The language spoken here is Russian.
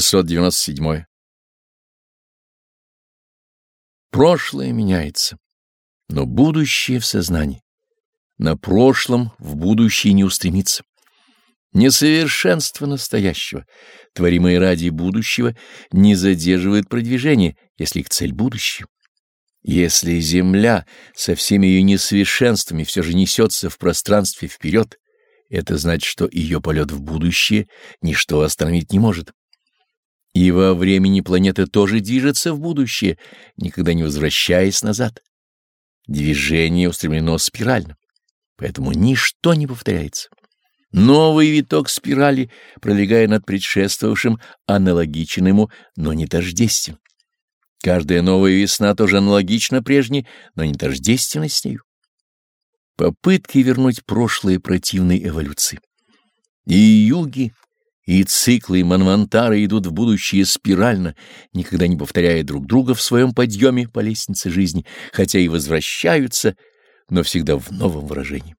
697. Прошлое меняется, но будущее в сознании. На прошлом в будущее не устремиться. Несовершенство настоящего, творимое ради будущего, не задерживает продвижение, если их цель будущее. Если Земля со всеми ее несовершенствами все же несется в пространстве вперед, это значит, что ее полет в будущее ничто остановить не может. И во времени планета тоже движется в будущее, никогда не возвращаясь назад. Движение устремлено спирально, поэтому ничто не повторяется. Новый виток спирали, пролегая над предшествовавшим, аналогичен ему, но не тождествен. Каждая новая весна тоже аналогична прежней, но не тождественна с нею. Попытки вернуть прошлое противной эволюции. И юги, и циклы, и манвантары идут в будущее спирально, никогда не повторяя друг друга в своем подъеме по лестнице жизни, хотя и возвращаются, но всегда в новом выражении.